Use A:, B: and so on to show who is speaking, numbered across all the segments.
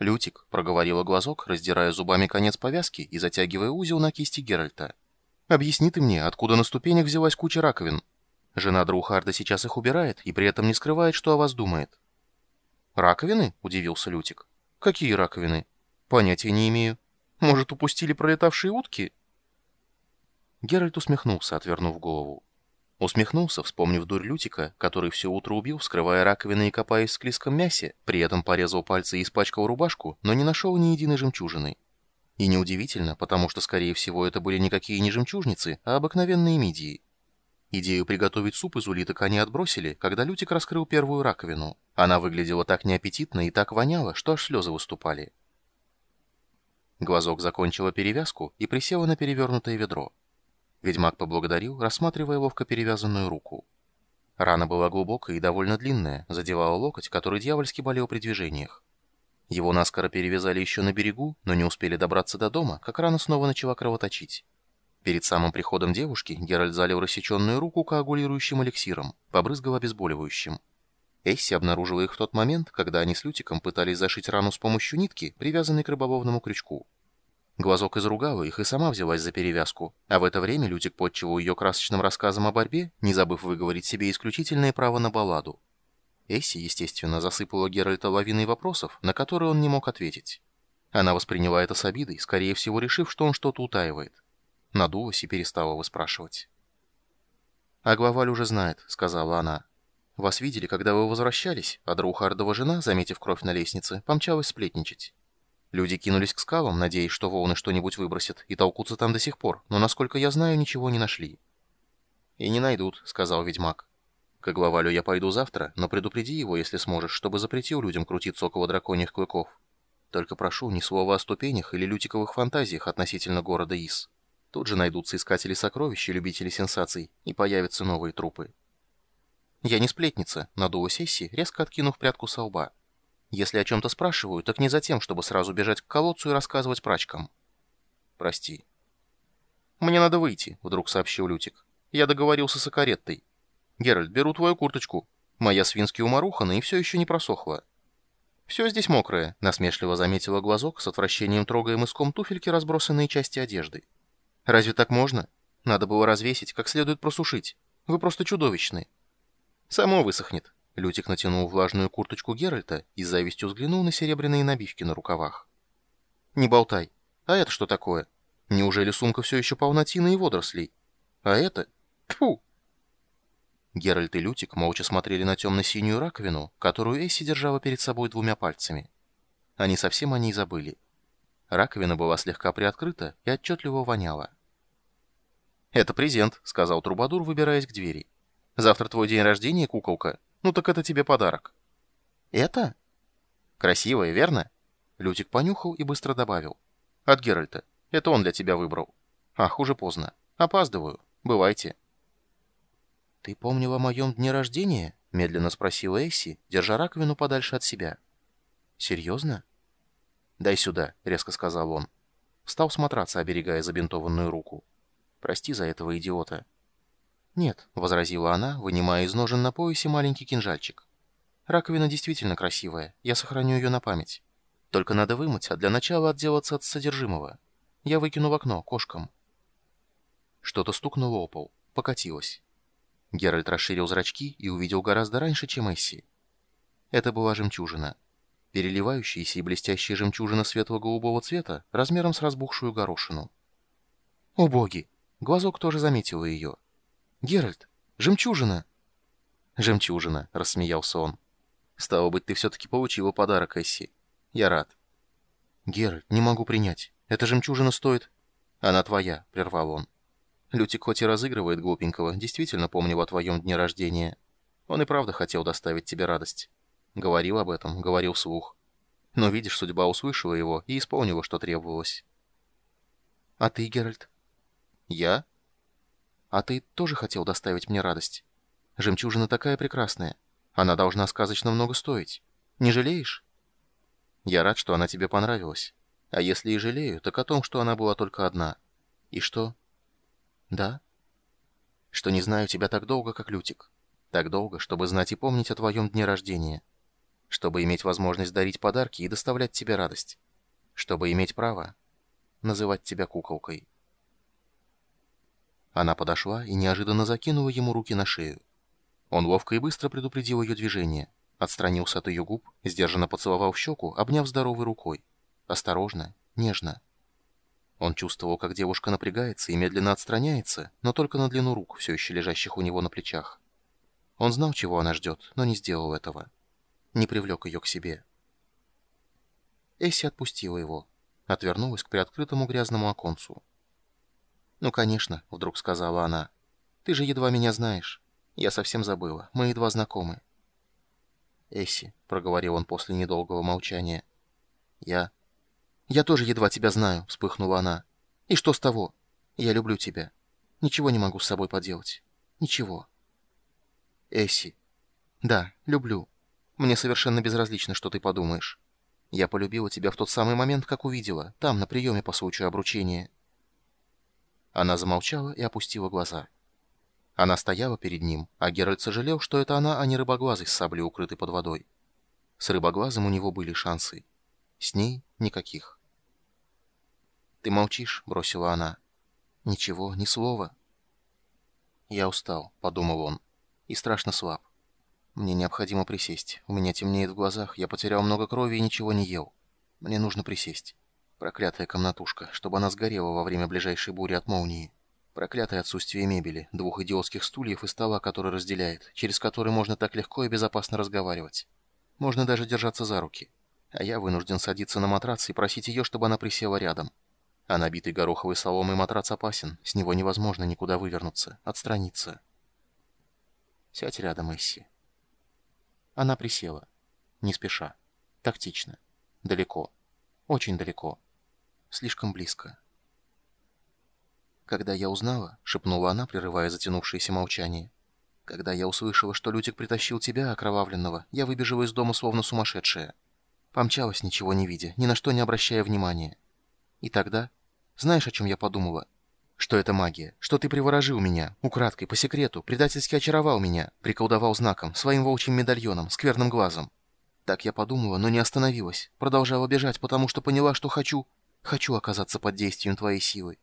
A: «Лютик», — проговорила глазок, раздирая зубами конец повязки и затягивая узел на кисти Геральта. «Объясни ты мне, откуда на ступенях взялась куча раковин? Жена Друхарда сейчас их убирает и при этом не скрывает, что о вас думает». «Раковины?» — удивился Лютик. «Какие раковины?» «Понятия не имею. Может, упустили пролетавшие утки?» Геральт усмехнулся, отвернув голову. Усмехнулся, вспомнив дурь Лютика, который все утро убил, вскрывая раковины и копаясь в склизком мясе, при этом порезал пальцы и испачкал рубашку, но не нашел ни единой жемчужины. И неудивительно, потому что, скорее всего, это были никакие не жемчужницы, а обыкновенные мидии. Идею приготовить суп из улиток они отбросили, когда Лютик раскрыл первую раковину. Она выглядела так неаппетитно и так воняла, что аж слезы выступали. Глазок закончила перевязку и присела на перевернутое ведро. Ведьмак поблагодарил, рассматривая ловко перевязанную руку. Рана была глубокая и довольно длинная, задевала локоть, который дьявольски болел при движениях. Его наскоро перевязали еще на берегу, но не успели добраться до дома, как рана снова начала кровоточить. Перед самым приходом девушки Геральт залил рассеченную руку коагулирующим эликсиром, побрызгал обезболивающим. Эсси обнаружила их в тот момент, когда они с Лютиком пытались зашить рану с помощью нитки, привязанной к рыболовному крючку. Глазок изругала их и сама взялась за перевязку, а в это время Лютик подчевал ее красочным рассказом о борьбе, не забыв выговорить себе исключительное право на балладу. Эсси, естественно, засыпала Геральта лавиной вопросов, на которые он не мог ответить. Она восприняла это с обидой, скорее всего решив, что он что-то утаивает. Надулась и перестала выспрашивать. «А главаль уже знает», — сказала она. «Вас видели, когда вы возвращались, а Драухардова жена, заметив кровь на лестнице, помчалась сплетничать». Люди кинулись к скалам, надеясь, что волны что-нибудь выбросят, и толкутся там до сих пор, но, насколько я знаю, ничего не нашли. «И не найдут», — сказал ведьмак. «К главалю я пойду завтра, но предупреди его, если сможешь, чтобы запретил людям крутиться около драконьих клыков. Только прошу, ни слова о ступенях или лютиковых фантазиях относительно города Ис. Тут же найдутся искатели сокровищ и любители сенсаций, и появятся новые трупы». «Я не сплетница», — надула Сесси, резко откинув прядку со лба. Если о чем-то спрашиваю, так не за тем, чтобы сразу бежать к колодцу и рассказывать прачкам. Прости. Мне надо выйти, вдруг сообщил Лютик. Я договорился с Акареттой. Геральт, беру твою курточку. Моя свински уморухана и все еще не просохла. «Все здесь мокрое», — насмешливо заметила глазок, с отвращением трогая мыском туфельки разбросанные части одежды. «Разве так можно? Надо было развесить, как следует просушить. Вы просто чудовищны». «Само высохнет», Лютик натянул влажную курточку Геральта и завистью взглянул на серебряные набивки на рукавах. «Не болтай. А это что такое? Неужели сумка все еще полна тины и водорослей? А это? Тьфу!» Геральт и Лютик молча смотрели на темно-синюю раковину, которую Эсси держала перед собой двумя пальцами. Они совсем о ней забыли. Раковина была слегка приоткрыта и отчетливо воняла. «Это презент», — сказал Трубадур, выбираясь к двери. «Завтра твой день рождения, куколка. Ну так это тебе подарок. Это? Красивое, верно? Лютик понюхал и быстро добавил. От Геральта. Это он для тебя выбрал. Ах, уже поздно. Опаздываю. Бывайте. Ты помнил о моем дне рождения? Медленно спросила Эсси, держа раковину подальше от себя. Серьезно? Дай сюда, резко сказал он. Встал смотраться, оберегая забинтованную руку. Прости за этого идиота. «Нет», — возразила она, вынимая из ножен на поясе маленький кинжальчик. «Раковина действительно красивая, я сохраню ее на память. Только надо вымыть, а для начала отделаться от содержимого. Я выкину в окно, кошкам». Что-то стукнуло о пол, покатилось. Геральт расширил зрачки и увидел гораздо раньше, чем Эсси. Это была жемчужина. Переливающаяся и блестящая жемчужина светло-голубого цвета размером с разбухшую горошину. «О боги!» Глазок тоже заметил ее. «Геральт, жемчужина!» «Жемчужина», — рассмеялся он. «Стало быть, ты все-таки получила подарок, Эсси. Я рад». «Геральт, не могу принять. Эта жемчужина стоит...» «Она твоя», — прервал он. Лютик хоть и разыгрывает глупенького, действительно помнил о твоем дне рождения. Он и правда хотел доставить тебе радость. Говорил об этом, говорил вслух. Но, видишь, судьба услышала его и исполнила, что требовалось. «А ты, Геральт?» «Я?» А ты тоже хотел доставить мне радость? Жемчужина такая прекрасная. Она должна сказочно много стоить. Не жалеешь? Я рад, что она тебе понравилась. А если и жалею, так о том, что она была только одна. И что? Да? Что не знаю тебя так долго, как Лютик. Так долго, чтобы знать и помнить о твоем дне рождения. чтобы иметь возможность дарить подарки и доставлять тебе радость, чтобы иметь право называть тебя куколкой. Она подошла и неожиданно закинула ему руки на шею. Он ловко и быстро предупредил ее движение, отстранился от ее губ, сдержанно поцеловал щеку, обняв здоровой рукой. Осторожно, нежно. Он чувствовал, как девушка напрягается и медленно отстраняется, но только на длину рук, все еще лежащих у него на плечах. Он знал, чего она ждет, но не сделал этого. Не привлек ее к себе. Эсси отпустила его, отвернулась к приоткрытому грязному оконцу. «Ну, конечно», — вдруг сказала она. «Ты же едва меня знаешь. Я совсем забыла. Мы едва знакомы». «Эсси», — проговорил он после недолгого молчания. «Я...» «Я тоже едва тебя знаю», — вспыхнула она. «И что с того? Я люблю тебя. Ничего не могу с собой поделать. Ничего». «Эсси». «Да, люблю. Мне совершенно безразлично, что ты подумаешь. Я полюбила тебя в тот самый момент, как увидела, там, на приеме по случаю обручения». Она замолчала и опустила глаза. Она стояла перед ним, а Геральт сожалел, что это она, а не рыбоглазый с саблей, укрытый под водой. С рыбоглазом у него были шансы. С ней никаких. «Ты молчишь», — бросила она. «Ничего, ни слова». «Я устал», — подумал он, — «и страшно слаб. Мне необходимо присесть. У меня темнеет в глазах, я потерял много крови и ничего не ел. Мне нужно присесть. Проклятая комнатушка, чтобы она сгорела во время ближайшей бури от молнии. Проклятое отсутствие мебели, двух идиотских стульев и стола, который разделяет, через который можно так легко и безопасно разговаривать. Можно даже держаться за руки. А я вынужден садиться на матрац и просить ее, чтобы она присела рядом. А набитый гороховой соломой матрац опасен, с него невозможно никуда вывернуться, отстраниться. Сядь рядом, Эсси. Она присела. Не спеша. Тактично. Далеко. Очень далеко. Слишком близко. «Когда я узнала», — шепнула она, прерывая затянувшееся молчание, «когда я услышала, что Лютик притащил тебя, окровавленного, я выбежала из дома словно сумасшедшая. Помчалась, ничего не видя, ни на что не обращая внимания. И тогда знаешь, о чем я подумала? Что это магия, что ты приворожил меня, украдкой, по секрету, предательски очаровал меня, приколдовал знаком, своим волчьим медальоном, скверным глазом. Так я подумала, но не остановилась, продолжала бежать, потому что поняла, что хочу, хочу оказаться под действием твоей силы.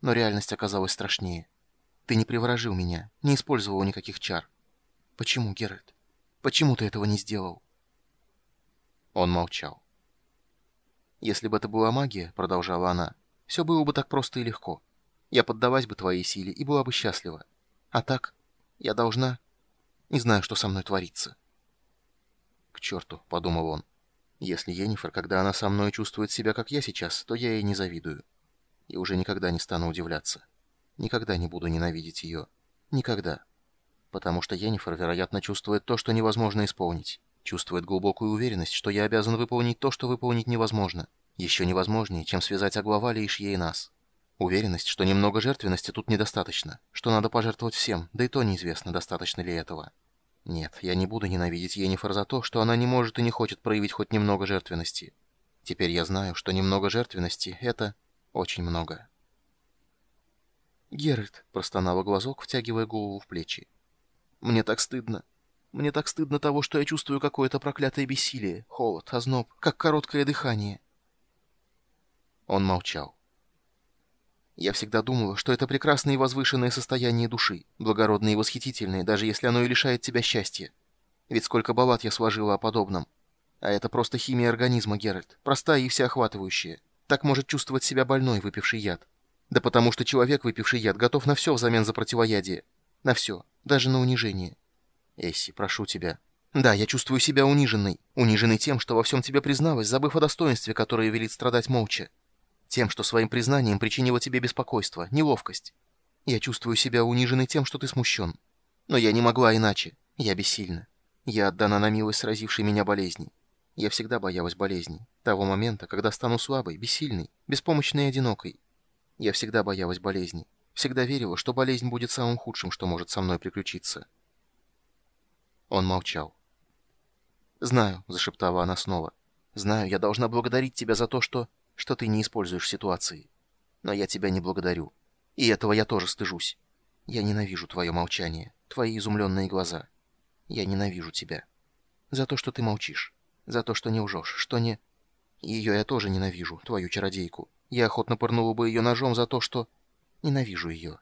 A: Но реальность оказалась страшнее. Ты не приворожил меня, не использовал никаких чар. Почему, Геральт? Почему ты этого не сделал? Он молчал. «Если бы это была магия, — продолжала она, — все было бы так просто и легко. Я поддалась бы твоей силе и была бы счастлива. А так, я должна... Не знаю, что со мной творится. К черту, — подумал он. Если Енифер, когда она со мной чувствует себя, как я сейчас, то я ей не завидую. И уже никогда не стану удивляться. Никогда не буду ненавидеть ее. Никогда. Потому что Енифер, вероятно, чувствует то, что невозможно исполнить. Чувствует глубокую уверенность, что я обязан выполнить то, что выполнить невозможно. Еще невозможнее, чем связать Аглавали и Шье и нас. Уверенность, что немного жертвенности тут недостаточно, что надо пожертвовать всем, да и то неизвестно, достаточно ли этого. Нет, я не буду ненавидеть Енифер за то, что она не может и не хочет проявить хоть немного жертвенности. Теперь я знаю, что немного жертвенности — это очень много. «Геральт», — простонала глазок, втягивая голову в плечи. «Мне так стыдно. Мне так стыдно того, что я чувствую какое-то проклятое бессилие, холод, озноб, как короткое дыхание». Он молчал. Я всегда думала, что это прекрасное и возвышенное состояние души, благородное и восхитительное, даже если оно и лишает тебя счастья. Ведь сколько баллад я сложила о подобном. А это просто химия организма, Геральт, простая и всеохватывающая. Так может чувствовать себя больной, выпивший яд. Да потому что человек, выпивший яд, готов на все взамен за противоядие. На все, даже на унижение. Эсси, прошу тебя. Да, я чувствую себя униженной. Униженной тем, что во всем тебе призналась, забыв о достоинстве, которое велит страдать молча. Тем, что своим признанием причинило тебе беспокойство, неловкость. Я чувствую себя униженной тем, что ты смущен. Но я не могла иначе. Я бессильна. Я отдана на милость сразившей меня болезни. Я всегда боялась болезни. Того момента, когда стану слабой, бессильной, беспомощной и одинокой. Я всегда боялась болезни. Всегда верила, что болезнь будет самым худшим, что может со мной приключиться. Он молчал. «Знаю», — зашептала она снова. «Знаю, я должна благодарить тебя за то, что...» что ты не используешь ситуации. Но я тебя не благодарю. И этого я тоже стыжусь. Я ненавижу твое молчание, твои изумленные глаза. Я ненавижу тебя. За то, что ты молчишь.
B: За то, что не лжешь, что не... Ее я тоже ненавижу, твою чародейку. Я охотно пырнула бы ее ножом за то, что... Ненавижу ее.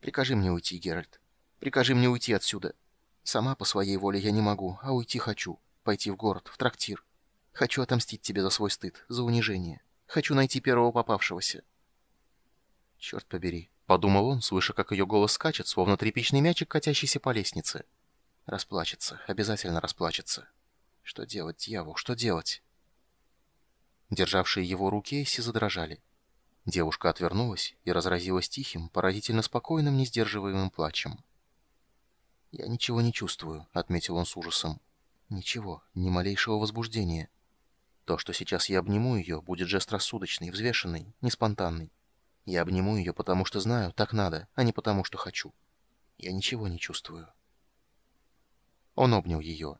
B: Прикажи мне уйти, Геральт. Прикажи мне уйти отсюда. Сама по своей воле я не могу, а уйти хочу. Пойти в город, в трактир. Хочу отомстить тебе за свой стыд, за унижение. Хочу найти первого попавшегося.
A: Черт побери, подумал он, слыша, как ее голос скачет, словно тряпичный мячик, катящийся по лестнице. Расплачется, обязательно расплачется. Что делать, дьявол, что делать? Державшие его руки Эсси задрожали. Девушка отвернулась и разразилась тихим, поразительно спокойным, несдерживаемым плачем. «Я ничего не чувствую», — отметил он с ужасом. «Ничего, ни малейшего возбуждения. То, что сейчас я обниму ее, будет жест рассудочный, взвешенный, не спонтанный. Я обниму ее, потому что знаю, так надо, а не потому, что хочу. Я ничего не чувствую». Он обнял ее.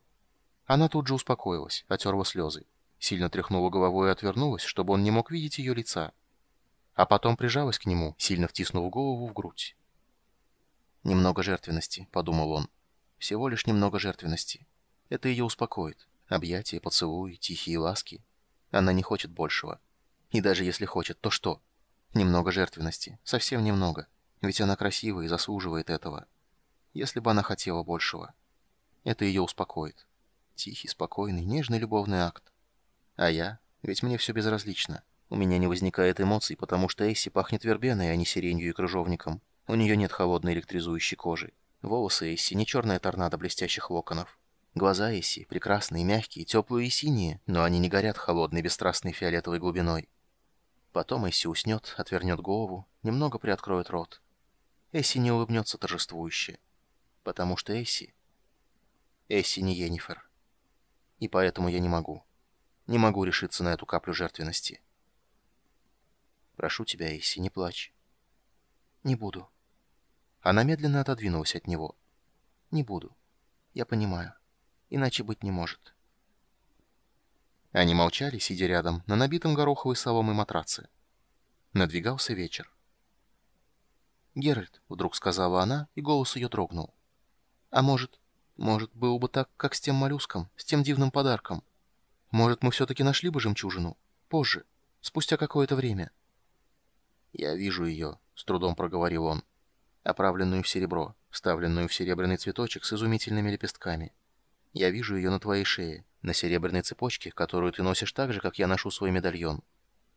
A: Она тут же успокоилась, отерла слезы. Сильно тряхнула головой и отвернулась, чтобы он не мог видеть ее лица. А потом прижалась к нему, сильно втиснув голову в грудь. «Немного жертвенности», — подумал он. «Всего лишь немного жертвенности. Это ее успокоит. Объятия, поцелуи, тихие ласки. Она не хочет большего. И даже если хочет, то что? Немного жертвенности. Совсем немного. Ведь она красивая и заслуживает этого. Если бы она хотела большего. Это ее успокоит. Тихий, спокойный, нежный любовный акт. А я? Ведь мне все безразлично. У меня не возникает эмоций, потому что Эсси пахнет вербеной, а не сиренью и крыжовником. У нее нет холодной электризующей кожи. Волосы Эсси не черная торнадо блестящих локонов. Глаза Эсси прекрасные, мягкие, теплые и синие, но они не горят холодной, бесстрастной фиолетовой глубиной. Потом Эсси уснет, отвернет голову, немного приоткроет рот. Эсси не улыбнется торжествующе. Потому что Эсси... Эсси не Енифер. И поэтому я не могу. Не могу решиться на эту каплю жертвенности. Прошу тебя, Эсси, не плачь. Не буду. Она медленно отодвинулась от него. Не буду. Я понимаю. Иначе быть не может. Они молчали, сидя рядом, на набитом гороховой соломой матраце. Надвигался вечер. «Геральт», — вдруг сказала она, и голос ее дрогнул. «А может, может, было бы так, как с тем моллюском, с тем дивным подарком. Может, мы все-таки нашли бы жемчужину? Позже, спустя какое-то время. «Я вижу ее», — с трудом проговорил он. «Оправленную в серебро, вставленную в серебряный цветочек с изумительными лепестками. Я вижу ее на твоей шее, на серебряной цепочке, которую ты носишь так же, как я ношу свой медальон.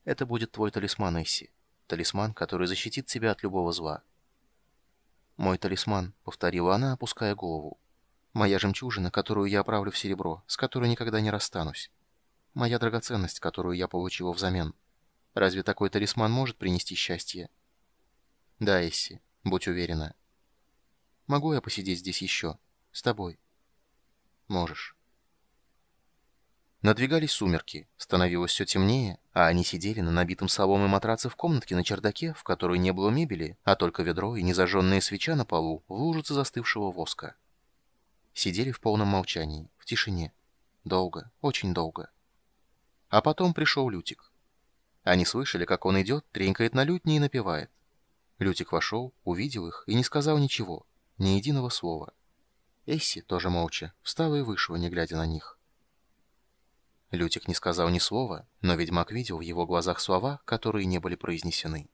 A: Это будет твой талисман, Эсси. Талисман, который защитит тебя от любого зла». «Мой талисман», — повторила она, опуская голову. Моя жемчужина, которую я оправлю в серебро, с которой никогда не расстанусь. Моя драгоценность, которую я получила взамен. Разве такой талисман может принести счастье? Да, Эсси, будь уверена. Могу я посидеть здесь еще? С тобой? Можешь. Надвигались сумерки, становилось все темнее, а они сидели на набитом соломой матраце в комнатке на чердаке, в которой не было мебели, а только ведро и незажженная свеча на полу в лужице застывшего воска. Сидели в полном молчании, в тишине. Долго, очень долго. А потом пришел Лютик. Они слышали, как он идет, тренькает на лютне и напевает. Лютик вошел, увидел их и не сказал ничего, ни единого слова. Эсси, тоже молча, встала и вышла, не глядя на них. Лютик не сказал ни слова, но ведьмак видел в его глазах слова, которые не были произнесены.